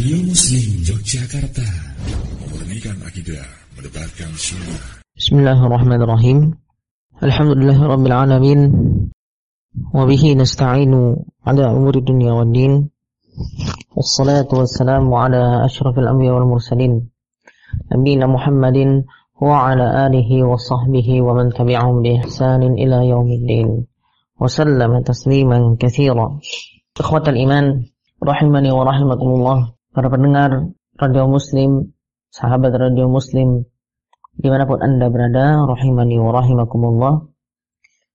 Radio Muslim Yogyakarta Memurnikan akidah Mendebarkan sunnah Bismillahirrahmanirrahim Alhamdulillahirrabbilalamin Wabihi nasta'inu Ala umuri dunia wa din Wassalatu wassalamu ala ashrafil anbiya wal mursalin Nabiyina Muhammadin Wa ala alihi wa sahbihi Wa man tabi'ahum bi ihsanin ila yaumiddin Wa sallama tasliman kathira Ikhwatal iman rahimani wa rahimakumullah para pendengar radio muslim sahabat radio muslim di mana pun anda berada rahimani wa rahimakumullah.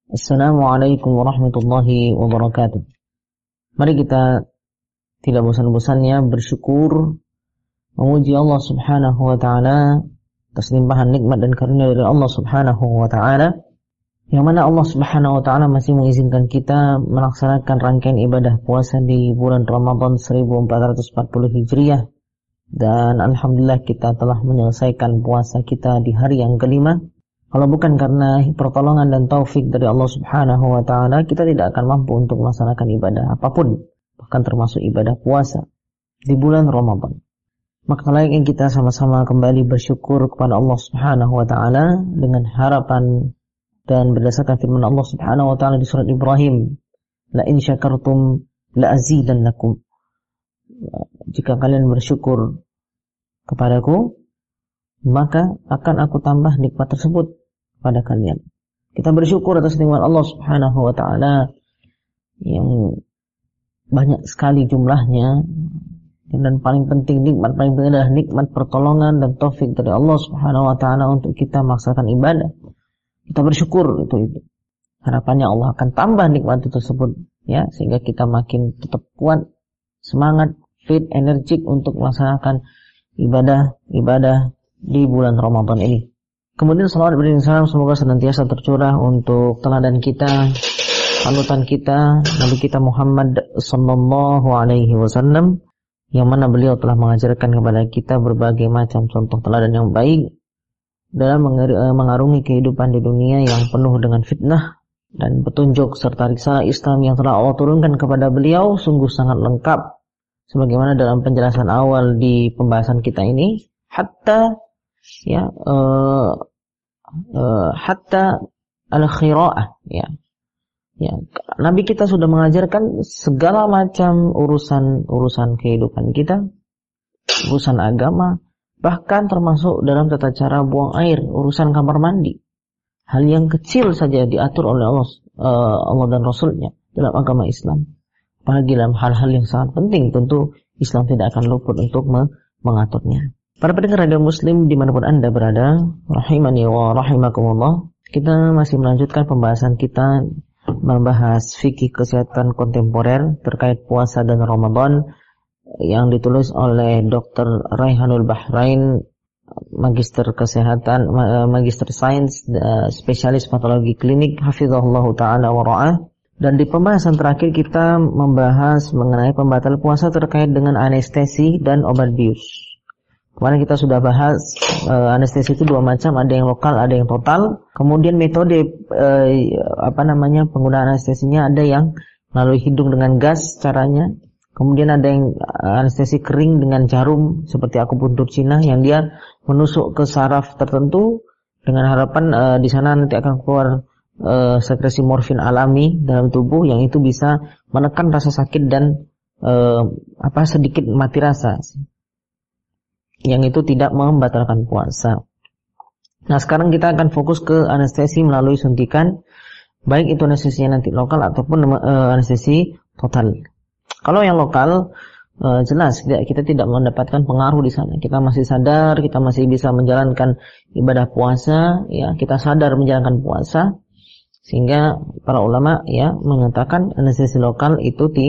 Assalamualaikum warahmatullahi wabarakatuh. Mari kita tidak bosan-bosannya bersyukur memuji Allah subhanahu wa ta'ala atas limpahan nikmat dan karunia dari Allah subhanahu wa ta'ala yang mana Allah Subhanahu wa taala masih mengizinkan kita melaksanakan rangkaian ibadah puasa di bulan Ramadan 1440 Hijriah dan alhamdulillah kita telah menyelesaikan puasa kita di hari yang kelima. Kalau bukan karena pertolongan dan taufik dari Allah Subhanahu wa taala, kita tidak akan mampu untuk melaksanakan ibadah apa pun, bahkan termasuk ibadah puasa di bulan Ramadan. Maka layaknya kita sama-sama kembali bersyukur kepada Allah Subhanahu wa taala dengan harapan dan berdasarkan firman Allah Subhanahu wa taala di surat Ibrahim la in syakartum la azidannakum. Jika kalian bersyukur kepadaku maka akan aku tambah nikmat tersebut pada kalian. Kita bersyukur atas nikmat Allah Subhanahu wa taala yang banyak sekali jumlahnya. Dan paling penting nikmat paling penting adalah nikmat pertolongan dan taufik dari Allah Subhanahu wa taala untuk kita melaksanakan ibadah kita bersyukur itu itu. Harapannya Allah akan tambah nikmat itu tersebut ya sehingga kita makin tetap kuat, semangat, fit, energik untuk melaksanakan ibadah-ibadah di bulan Ramadan ini. Kemudian salawat beriring salam semoga senantiasa tercurah untuk teladan kita, panutan kita, Nabi kita Muhammad sallallahu alaihi wasallam yang mana beliau telah mengajarkan kepada kita berbagai macam contoh teladan yang baik dalam eh, mengarungi kehidupan di dunia yang penuh dengan fitnah dan petunjuk serta risalah Islam yang telah Allah turunkan kepada beliau sungguh sangat lengkap. Sebagaimana dalam penjelasan awal di pembahasan kita ini hatta ya uh, uh, hatta al khiraah ya. Ya Nabi kita sudah mengajarkan segala macam urusan urusan kehidupan kita urusan agama Bahkan termasuk dalam tata cara buang air, urusan kamar mandi. Hal yang kecil saja diatur oleh Allah, uh, Allah dan Rasulnya dalam agama Islam. Apalagi dalam hal-hal yang sangat penting, tentu Islam tidak akan luput untuk mengaturnya. Para pendengar radio muslim di mana pun anda berada, rahimani wa rahimakumullah, kita masih melanjutkan pembahasan kita membahas fikih kesehatan kontemporer terkait puasa dan Ramadan yang ditulis oleh Dr. Raihanul Bahrain Magister Kesehatan Magister Sains Spesialis Patologi Klinik Hafizahullah Ta'ala Wara'ah dan di pembahasan terakhir kita membahas mengenai pembatal puasa terkait dengan anestesi dan obat bius. Kemarin kita sudah bahas uh, anestesi itu dua macam, ada yang lokal, ada yang total. Kemudian metode apa namanya penggunaan anestesinya ada yang melalui hidung dengan gas caranya, Kemudian ada yang eh, anestesi kering dengan jarum seperti akupuntur Cina yang dia menusuk ke saraf tertentu dengan harapan uh, di sana nanti akan keluar uh, sekresi morfin alami dalam tubuh yang itu bisa menekan rasa sakit dan uh, apa sedikit mati rasa. Yang itu tidak membatalkan puasa. Nah, sekarang kita akan fokus ke anestesi melalui suntikan baik itu anestesinya nanti lokal ataupun uh, anestesi total. Kalau yang lokal uh, jelas kita tidak mendapatkan pengaruh di sana. Kita masih sadar, kita masih bisa menjalankan ibadah puasa, ya kita sadar menjalankan puasa, sehingga para ulama ya mengatakan anestesi lokal itu ti,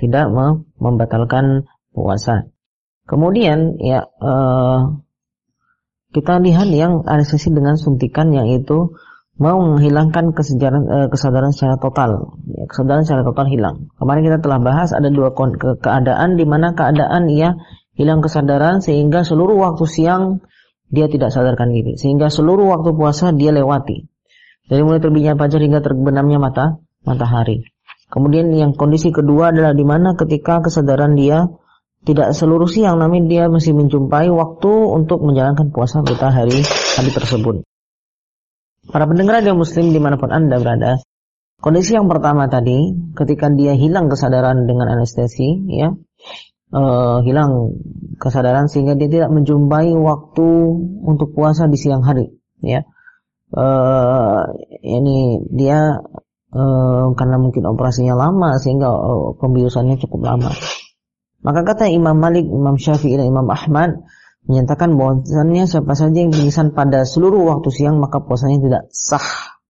tidak membatalkan puasa. Kemudian ya uh, kita lihat yang anestesi dengan suntikan yang itu mau menghilangkan kesadaran, uh, kesadaran secara total. Ya, kesadaran secara total hilang. Kemarin kita telah bahas ada dua ke keadaan di mana keadaan ia hilang kesadaran sehingga seluruh waktu siang dia tidak sadarkan diri, sehingga seluruh waktu puasa dia lewati. Dari mulai terbitnya fajar hingga terbenamnya mata matahari. Kemudian yang kondisi kedua adalah di mana ketika kesadaran dia tidak seluruh siang namun dia masih menjumpai waktu untuk menjalankan puasa kita hari hari tersebut. Para pendengar yang muslim di mana pun anda berada, kondisi yang pertama tadi, ketika dia hilang kesadaran dengan anestesi, ya, uh, hilang kesadaran sehingga dia tidak menjumpai waktu untuk puasa di siang hari, ya. Uh, ini dia uh, karena mungkin operasinya lama sehingga pembiusannya cukup lama. Maka kata Imam Malik, Imam Syafi'i dan Imam Ahmad menyatakan bahwasannya siapa saja yang pingsan pada seluruh waktu siang maka puasanya tidak sah.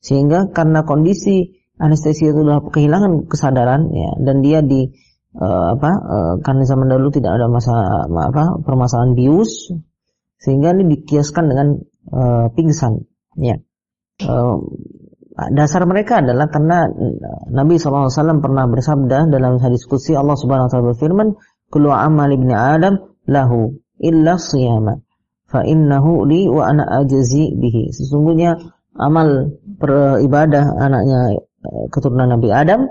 Sehingga karena kondisi anestesi itu sudah kehilangan kesadaran ya dan dia di uh, apa uh, karena zaman dahulu tidak ada masa apa permasalahan bius sehingga ini dikiaskan dengan uh, pingsan ya. Uh, dasar mereka adalah karena Nabi SAW pernah bersabda dalam hadis kutsi Allah Subhanahu wa taala berfirman, "Kullu amal ibni Adam lahu illa siyama fa innahu li wa ana ajzi bihi." Sesungguhnya amal beribadah anaknya eh, keturunan Nabi Adam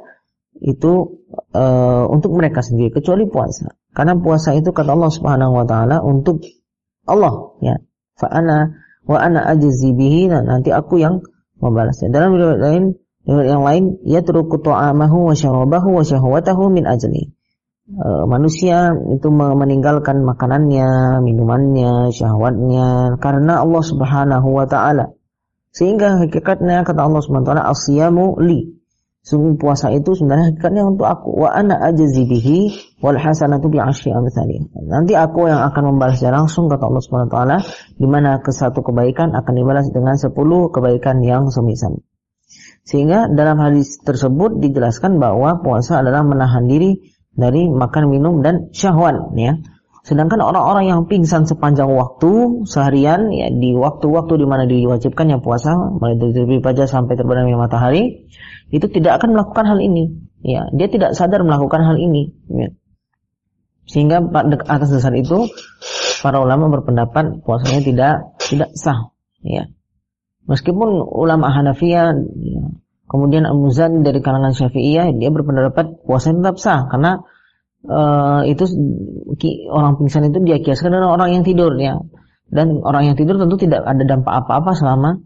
itu uh, untuk mereka sendiri kecuali puasa. Karena puasa itu kata Allah Subhanahu wa taala untuk Allah ya. Fa ana wa ana ajzi bihi nah, nanti aku yang membalasnya. Dalam riwayat lain, yang lain, ia yatruku ta'amahu wa syarabahu wa syahwatahu min ajli. E, manusia itu meninggalkan makanannya, minumannya, syahwatnya karena Allah Subhanahu wa taala. Sehingga hakikatnya kata Allah Subhanahu wa taala asyamu li. Sungguh puasa itu sebenarnya hakikatnya untuk aku. Wa ana ajzi bihi wal hasanatu bi asyri. Nanti aku yang akan membalasnya langsung kata Allah Subhanahu wa taala di mana ke satu kebaikan akan dibalas dengan sepuluh kebaikan yang semisal. Sehingga dalam hadis tersebut dijelaskan bahwa puasa adalah menahan diri dari makan, minum dan syahwat ya. Sedangkan orang-orang yang pingsan sepanjang waktu seharian ya di waktu-waktu di mana diwajibkannya puasa mulai dari terbit fajar sampai terbenamnya matahari itu tidak akan melakukan hal ini. Ya, dia tidak sadar melakukan hal ini. Ya. Sehingga atas dasar itu para ulama berpendapat puasanya tidak tidak sah. Ya. Meskipun ulama Hanafiyah, ya, kemudian Al-Muzan dari kalangan Syafi'iyah, dia berpendapat puasanya tetap sah karena uh, itu orang pingsan itu dia kiaskan dengan orang yang tidur ya. Dan orang yang tidur tentu tidak ada dampak apa-apa selama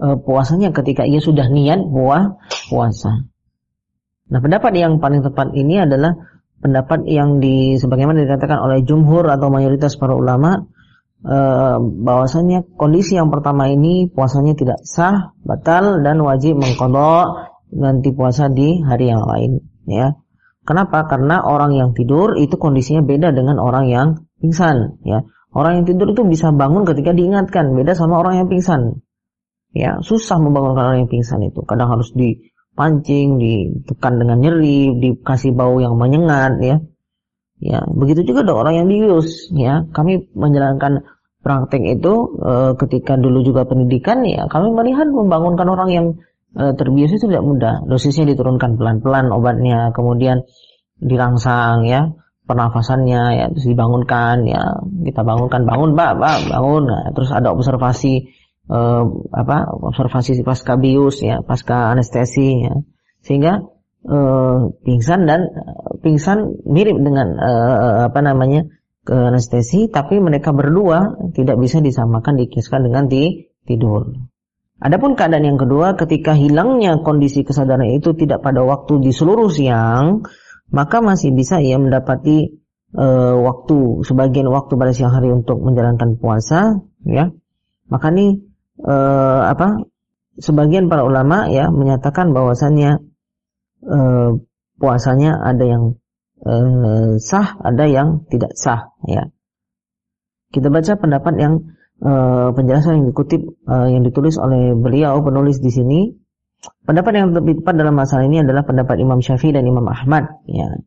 uh, puasanya ketika ia sudah niat buah puasa. Nah, pendapat yang paling tepat ini adalah pendapat yang di sebagaimana dikatakan oleh jumhur atau mayoritas para ulama uh, bahwasanya kondisi yang pertama ini puasanya tidak sah, batal dan wajib mengkodok ganti puasa di hari yang lain ya. Kenapa? Karena orang yang tidur itu kondisinya beda dengan orang yang pingsan, ya. Orang yang tidur itu bisa bangun ketika diingatkan, beda sama orang yang pingsan. Ya, susah membangunkan orang yang pingsan itu. Kadang harus dipancing, ditekan dengan nyeri, dikasih bau yang menyengat, ya. Ya, begitu juga ada orang yang dius, ya. Kami menjalankan praktek itu e, ketika dulu juga pendidikan, ya. Kami melihat membangunkan orang yang e, terbius itu tidak mudah. Dosisnya diturunkan pelan-pelan obatnya, kemudian dirangsang ya pernafasannya ya terus dibangunkan ya kita bangunkan bangun mbak mbak bangun nah, terus ada observasi e, apa observasi pasca bius ya pasca anestesi ya sehingga e, pingsan dan pingsan mirip dengan e, apa namanya ke anestesi tapi mereka berdua tidak bisa disamakan dikiskan dengan di tidur Adapun keadaan yang kedua ketika hilangnya kondisi kesadaran itu tidak pada waktu di seluruh siang, maka masih bisa ia mendapati e, waktu sebagian waktu pada siang hari untuk menjalankan puasa, ya. Maka ini e, apa? Sebagian para ulama ya menyatakan bahwasannya e, puasanya ada yang e, sah, ada yang tidak sah, ya. Kita baca pendapat yang uh, penjelasan yang dikutip yang ditulis oleh beliau penulis di sini. Pendapat yang lebih tepat dalam masalah ini adalah pendapat Imam Syafi'i dan Imam Ahmad ya.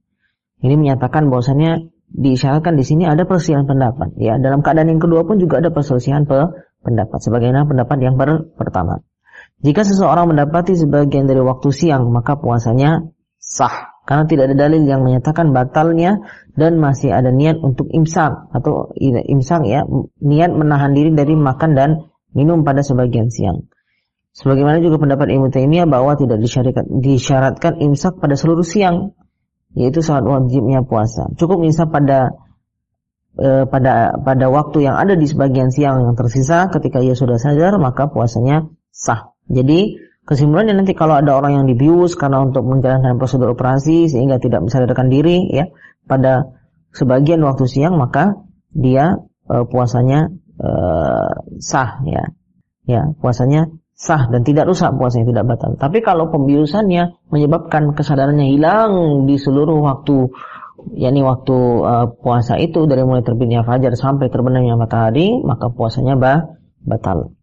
Ini menyatakan bahwasanya diisyaratkan di sini ada perselisihan pendapat ya. Dalam keadaan yang kedua pun juga ada perselisihan pe pendapat sebagaimana pendapat yang per pertama jika seseorang mendapati sebagian dari waktu siang maka puasanya sah karena tidak ada dalil yang menyatakan batalnya dan masih ada niat untuk imsak atau imsak ya niat menahan diri dari makan dan minum pada sebagian siang. Sebagaimana juga pendapat Ibnu Taimiyah bahwa tidak disyaratkan, disyaratkan imsak pada seluruh siang. yaitu saat wajibnya puasa. Cukup misal pada e, pada pada waktu yang ada di sebagian siang yang tersisa ketika ia sudah sadar maka puasanya sah. Jadi kesimpulannya nanti kalau ada orang yang dibius karena untuk menjalankan prosedur operasi sehingga tidak sadarkan diri ya pada sebagian waktu siang maka dia e, puasanya e, sah ya. Ya, puasanya sah dan tidak rusak puasanya tidak batal. Tapi kalau pembiusannya menyebabkan kesadarannya hilang di seluruh waktu yakni waktu uh, puasa itu dari mulai terbitnya fajar sampai terbenamnya matahari, maka puasanya bah, batal.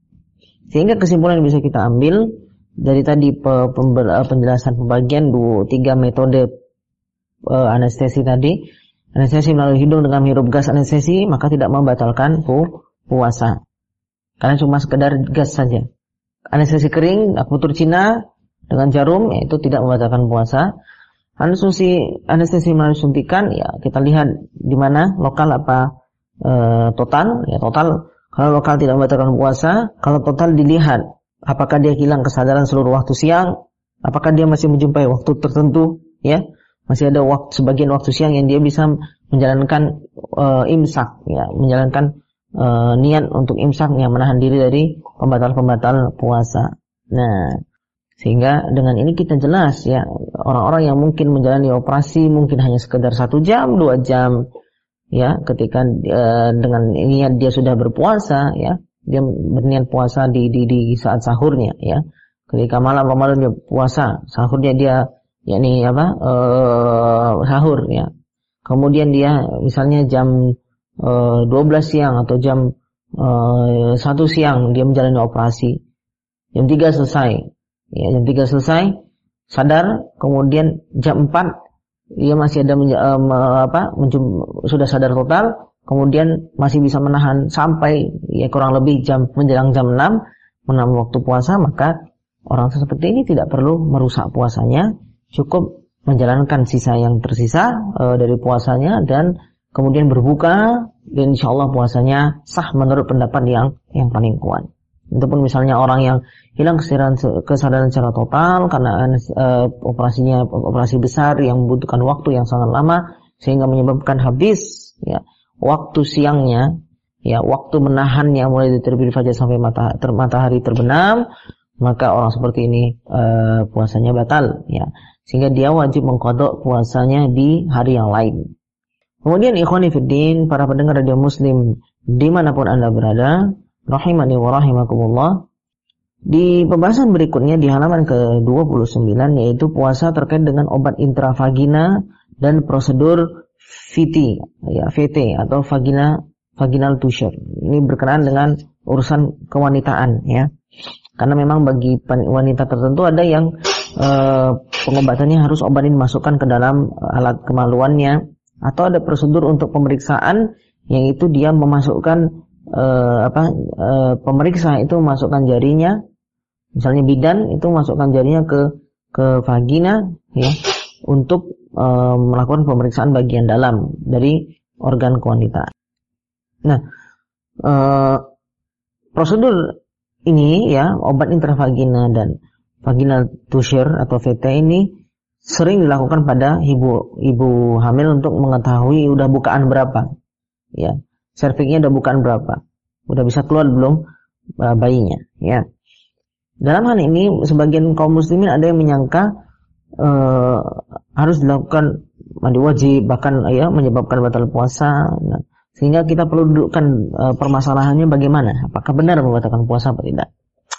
Sehingga kesimpulan yang bisa kita ambil dari tadi pe, uh, penjelasan pembagian dua tiga metode uh, anestesi tadi, anestesi melalui hidung dengan hirup gas anestesi, maka tidak membatalkan pu, puasa. Karena cuma sekedar gas saja anestesi kering, akupunktur Cina dengan jarum, ya, itu tidak membatalkan puasa. Anestesi anestesi melalui suntikan, ya kita lihat di mana lokal apa e, total, ya total. Kalau lokal tidak membatalkan puasa, kalau total dilihat apakah dia hilang kesadaran seluruh waktu siang, apakah dia masih menjumpai waktu tertentu, ya masih ada waktu sebagian waktu siang yang dia bisa menjalankan e, imsak, ya menjalankan e, niat untuk imsak yang menahan diri dari pembatal-pembatal puasa. Nah, sehingga dengan ini kita jelas ya orang-orang yang mungkin menjalani operasi mungkin hanya sekedar satu jam, dua jam, ya ketika e, dengan niat dia sudah berpuasa, ya dia berniat puasa di di di saat sahurnya, ya ketika malam Ramadan dia puasa, sahurnya dia yakni apa e, sahur ya. Kemudian dia misalnya jam 12 eh, siang atau jam uh, siang dia menjalani operasi. Jam 3 selesai. Ya, jam 3 selesai, sadar, kemudian jam 4 dia masih ada um, apa sudah sadar total, kemudian masih bisa menahan sampai ya kurang lebih jam menjelang jam 6 menambah waktu puasa, maka orang seperti ini tidak perlu merusak puasanya, cukup menjalankan sisa yang tersisa uh, dari puasanya dan kemudian berbuka dan insya Allah puasanya sah menurut pendapat yang yang paling kuat. Itu pun misalnya orang yang hilang kesadaran kesadaran secara total karena uh, operasinya operasi besar yang membutuhkan waktu yang sangat lama sehingga menyebabkan habis ya waktu siangnya ya waktu menahannya mulai dari terbit fajar sampai mata, ter, matahari terbenam maka orang seperti ini uh, puasanya batal ya. Sehingga dia wajib mengkodok puasanya di hari yang lain. Kemudian fiddin, para pendengar radio muslim di mana pun anda berada, rahimani wa rahimakumullah. Di pembahasan berikutnya di halaman ke-29 yaitu puasa terkait dengan obat intravagina dan prosedur VT ya VT atau vagina vaginal tusher. Ini berkenaan dengan urusan kewanitaan ya. Karena memang bagi wanita tertentu ada yang e, pengobatannya harus obat ini dimasukkan ke dalam alat kemaluannya atau ada prosedur untuk pemeriksaan yang itu dia memasukkan uh, apa uh, pemeriksa itu memasukkan jarinya misalnya bidan itu masukkan jarinya ke ke vagina ya untuk uh, melakukan pemeriksaan bagian dalam dari organ wanita. Nah, uh, prosedur ini ya obat intravagina dan vaginal tusher atau VT ini sering dilakukan pada ibu ibu hamil untuk mengetahui udah bukaan berapa. Ya, cervixnya udah bukaan berapa. Udah bisa keluar belum uh, bayinya, ya. Dalam hal ini sebagian kaum muslimin ada yang menyangka uh, harus dilakukan mandi wajib bahkan ya menyebabkan batal puasa. Nah, sehingga kita perlu dudukkan uh, permasalahannya bagaimana? Apakah benar membatalkan puasa atau tidak?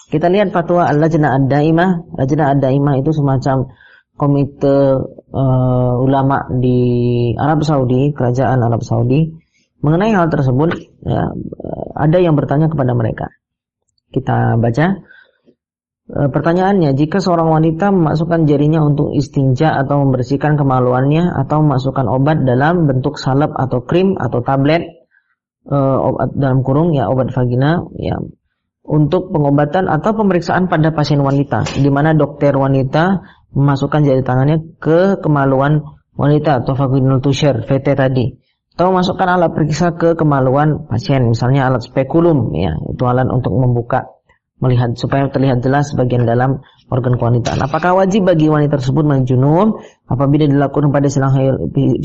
Kita lihat fatwa Al-Lajnah Ad-Daimah. Lajnah Ad-Daimah itu semacam komite uh, ulama di Arab Saudi, kerajaan Arab Saudi mengenai hal tersebut ya, ada yang bertanya kepada mereka. Kita baca e, pertanyaannya, jika seorang wanita memasukkan jarinya untuk istinja atau membersihkan kemaluannya atau memasukkan obat dalam bentuk salep atau krim atau tablet e, obat dalam kurung ya obat vagina ya untuk pengobatan atau pemeriksaan pada pasien wanita di mana dokter wanita memasukkan jari tangannya ke kemaluan wanita atau vaginal tusher VT tadi atau memasukkan alat periksa ke kemaluan pasien misalnya alat spekulum ya itu alat untuk membuka melihat supaya terlihat jelas bagian dalam organ kewanitaan. Apakah wajib bagi wanita tersebut mandi junub apabila dilakukan pada siang hari,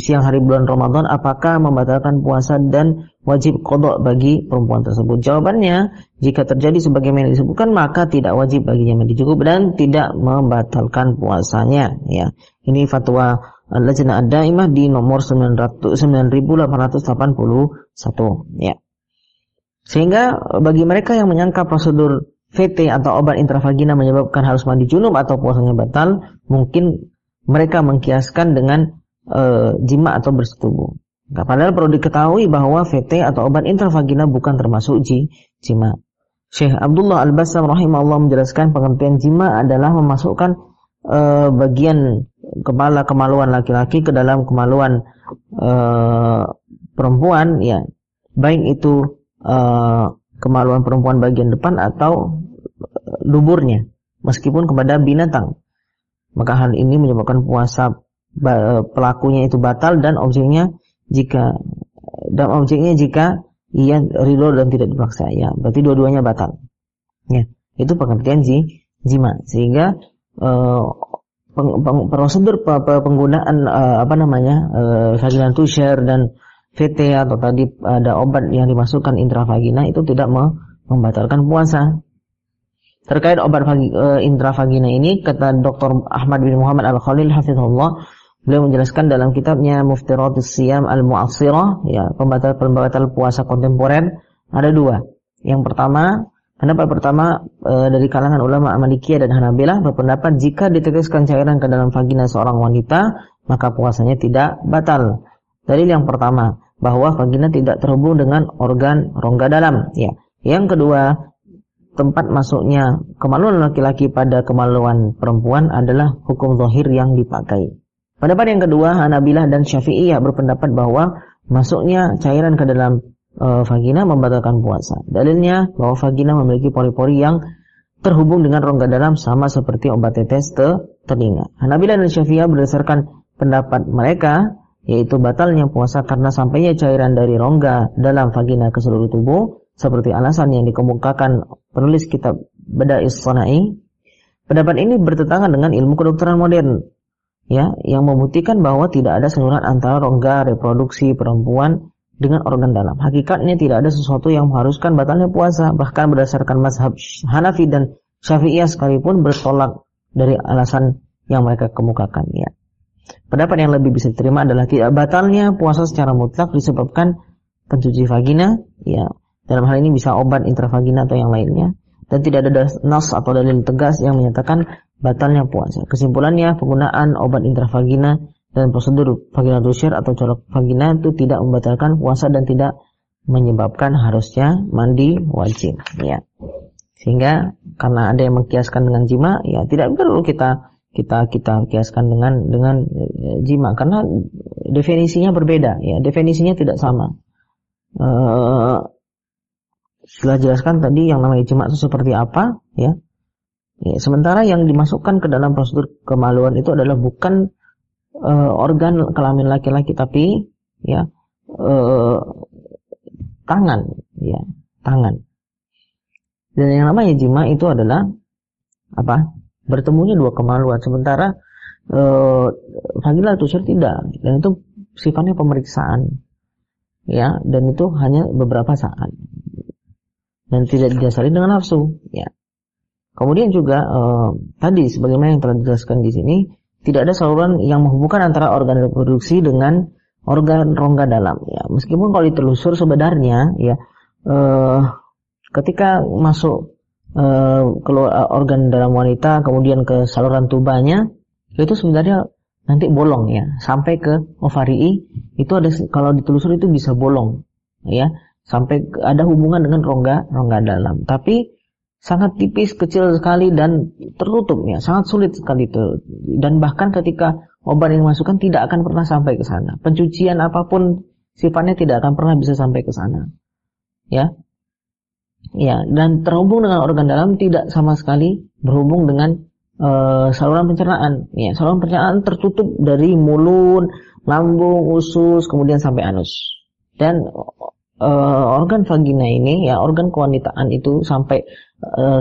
siang hari bulan Ramadan? Apakah membatalkan puasa dan wajib kodok bagi perempuan tersebut? Jawabannya, jika terjadi sebagaimana disebutkan maka tidak wajib baginya mandi junub dan tidak membatalkan puasanya. Ya, ini fatwa Lajnah Ad-Daimah di nomor 900, 9881 ya. Sehingga bagi mereka yang menyangka prosedur VT atau obat intravagina menyebabkan harus mandi junub atau puasanya batal, mungkin mereka mengkiaskan dengan e, jima atau bersetubuh. Nah, padahal perlu diketahui bahwa VT atau obat intravagina bukan termasuk ji, jima. Syekh Abdullah Al-Bassam rahimahullah menjelaskan pengertian jima adalah memasukkan e, bagian kepala kemaluan laki-laki ke dalam kemaluan e, perempuan ya baik itu e, kemaluan perempuan bagian depan atau luburnya meskipun kepada binatang. Maka hal ini menyebabkan puasa pelakunya itu batal dan objeknya jika dan objeknya jika ia ridho dan tidak dipaksa ya berarti dua-duanya batal. Ya, itu pengertian ji, jima sehingga uh, peng, peng, prosedur penggunaan uh, apa namanya uh, vaginal share dan VT atau tadi ada obat yang dimasukkan intravagina itu tidak membatalkan puasa. Terkait obat uh, intravagina ini, kata Dr. Ahmad bin Muhammad Al-Khalil Hafizullah, beliau menjelaskan dalam kitabnya Muftiratus Siyam Al-Mu'assirah, ya, pembatal-pembatal puasa kontemporer, ada dua. Yang pertama, pendapat pertama e, dari kalangan ulama Malikiyah dan Hanabilah berpendapat jika diteteskan cairan ke dalam vagina seorang wanita, maka puasanya tidak batal. Dalil yang pertama, bahwa vagina tidak terhubung dengan organ rongga dalam, ya. Yang kedua, tempat masuknya kemaluan laki-laki pada kemaluan perempuan adalah hukum zahir yang dipakai. Pada yang kedua, Hanabilah dan Syafi'iyah berpendapat bahwa masuknya cairan ke dalam e, vagina membatalkan puasa. Dalilnya bahwa vagina memiliki pori-pori yang terhubung dengan rongga dalam sama seperti obat tetes te telinga. Hanabilah dan Syafi'iyah berdasarkan pendapat mereka yaitu batalnya puasa karena sampainya cairan dari rongga dalam vagina ke seluruh tubuh seperti alasan yang dikemukakan penulis kitab Bada'is Sana'i. Pendapat ini bertentangan dengan ilmu kedokteran modern ya yang membuktikan bahwa tidak ada sentuhan antara rongga reproduksi perempuan dengan organ dalam. Hakikatnya tidak ada sesuatu yang mengharuskan batalnya puasa, bahkan berdasarkan mazhab Hanafi dan Syafi'iyah sekalipun bertolak dari alasan yang mereka kemukakan ya. Pendapat yang lebih bisa diterima adalah tidak batalnya puasa secara mutlak disebabkan pencuci vagina ya dalam hal ini bisa obat intravagina atau yang lainnya. Dan tidak ada nas atau dalil tegas yang menyatakan batalnya puasa. Kesimpulannya, penggunaan obat intravagina dan prosedur vaginal dosir atau colok vagina itu tidak membatalkan puasa dan tidak menyebabkan harusnya mandi wajib. Ya. Sehingga karena ada yang mengkiaskan dengan jima, ya tidak perlu kita kita kita kiaskan dengan dengan eh, jima karena definisinya berbeda ya definisinya tidak sama uh, setelah jelaskan tadi yang namanya ijma itu seperti apa, ya. ya. Sementara yang dimasukkan ke dalam prosedur kemaluan itu adalah bukan uh, organ kelamin laki-laki tapi ya uh, tangan, ya, tangan. Dan yang namanya jima itu adalah apa? Bertemunya dua kemaluan. Sementara uh, tusir tidak, dan itu sifatnya pemeriksaan, ya, dan itu hanya beberapa saat dan tidak didasari dengan nafsu ya kemudian juga eh, tadi sebagaimana yang telah dijelaskan di sini tidak ada saluran yang menghubungkan antara organ reproduksi dengan organ rongga dalam ya. Meskipun kalau ditelusur sebenarnya ya eh, ketika masuk eh, keluar eh, organ dalam wanita kemudian ke saluran tubanya itu sebenarnya nanti bolong ya. Sampai ke ovari itu ada kalau ditelusur itu bisa bolong ya. Sampai ada hubungan dengan rongga rongga dalam. Tapi sangat tipis, kecil sekali dan tertutup ya, sangat sulit sekali itu. Dan bahkan ketika obat yang dimasukkan tidak akan pernah sampai ke sana. Pencucian apa pun sifatnya tidak akan pernah bisa sampai ke sana. Ya. Ya, dan terhubung dengan organ dalam tidak sama sekali berhubung dengan uh, saluran pencernaan. Ya, saluran pencernaan tertutup dari mulut, lambung, usus, kemudian sampai anus. Dan uh, organ vagina ini ya organ kewanitaan itu sampai uh,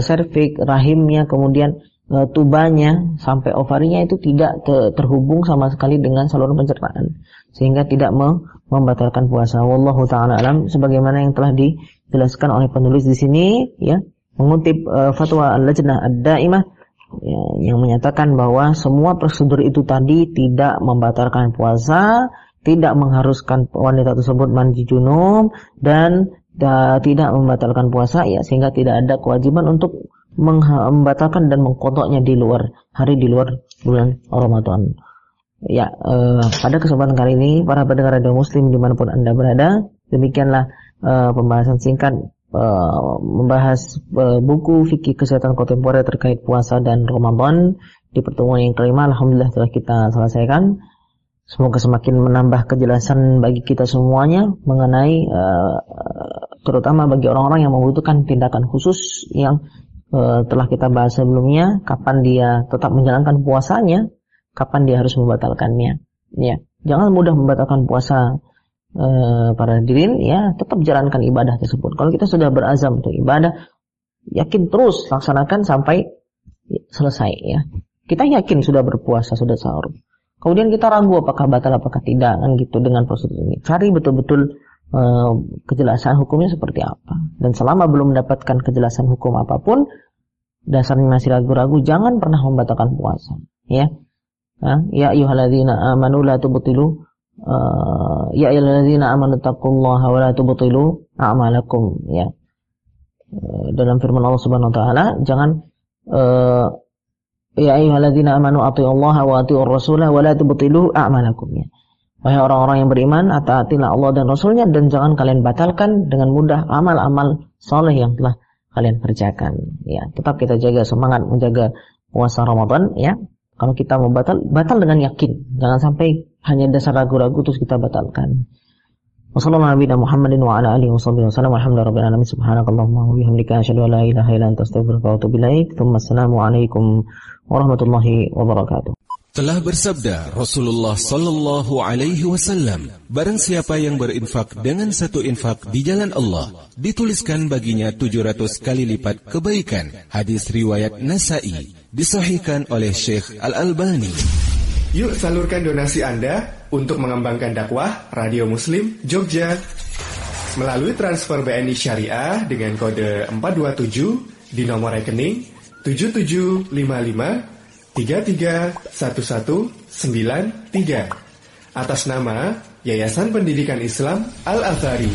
rahimnya, kemudian e, tubanya sampai ovarinya itu tidak te, terhubung sama sekali dengan saluran pencernaan sehingga tidak me, membatalkan puasa. Wallahu taala alam sebagaimana yang telah dijelaskan oleh penulis di sini ya mengutip e, fatwa Al-Lajnah Ad-Daimah ya, yang menyatakan bahwa semua prosedur itu tadi tidak membatalkan puasa, tidak mengharuskan wanita tersebut mandi junub dan da, tidak membatalkan puasa ya sehingga tidak ada kewajiban untuk membatalkan dan mengkodoknya di luar hari di luar bulan Ramadan. Ya, eh, pada kesempatan kali ini para pendengar radio Muslim di mana pun anda berada, demikianlah eh, pembahasan singkat uh, membahas uh, buku fikih kesehatan kontemporer terkait puasa dan Ramadan di pertemuan yang kelima alhamdulillah telah kita selesaikan semoga semakin menambah kejelasan bagi kita semuanya mengenai uh, terutama bagi orang-orang yang membutuhkan tindakan khusus yang uh, telah kita bahas sebelumnya kapan dia tetap menjalankan puasanya kapan dia harus membatalkannya ya jangan mudah membatalkan puasa Eh, para hadirin ya tetap jalankan ibadah tersebut. Kalau kita sudah berazam untuk ibadah, yakin terus laksanakan sampai selesai ya. Kita yakin sudah berpuasa, sudah sahur. Kemudian kita ragu apakah batal apakah tidak kan gitu dengan prosedur ini. Cari betul-betul uh, kejelasan hukumnya seperti apa. Dan selama belum mendapatkan kejelasan hukum apa pun, dasarnya masih ragu-ragu, jangan pernah membatalkan puasa. Ya, ya ayyuhalladzina amanu la tubtilu uh, ya ayyuhalladzina amanu taqullaha wa la tubtilu a'malakum ya. Uh, dalam firman Allah Subhanahu wa taala jangan uh, ya ayyuhalladzina amanu atti'ullaha wa atti'ur rasulah wa la tubtilu a'malakum ya. Wahai orang-orang yang beriman, taatilah Allah dan Rasulnya dan jangan kalian batalkan dengan mudah amal-amal soleh yang telah kalian kerjakan. Ya, tetap kita jaga semangat menjaga puasa Ramadan. Ya, kalau kita mau batal, batal dengan yakin. Jangan sampai hanya dasar ragu-ragu terus kita batalkan. Wassalamualaikum warahmatullahi wabarakatuh. Wassalamualaikum warahmatullahi wabarakatuh. Telah bersabda Rasulullah sallallahu alaihi wasallam, barang siapa yang berinfak dengan satu infak di jalan Allah, dituliskan baginya 700 kali lipat kebaikan. Hadis riwayat Nasa'i, disahihkan oleh Syekh Al-Albani. Yuk salurkan donasi Anda untuk mengembangkan dakwah Radio Muslim Jogja. Melalui transfer BNI Syariah dengan kode 427 di nomor rekening 7755 331193 atas nama Yayasan Pendidikan Islam Al-Azhari.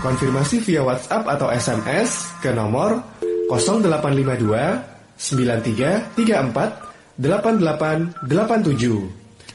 Konfirmasi via WhatsApp atau SMS ke nomor 0852 9334 8887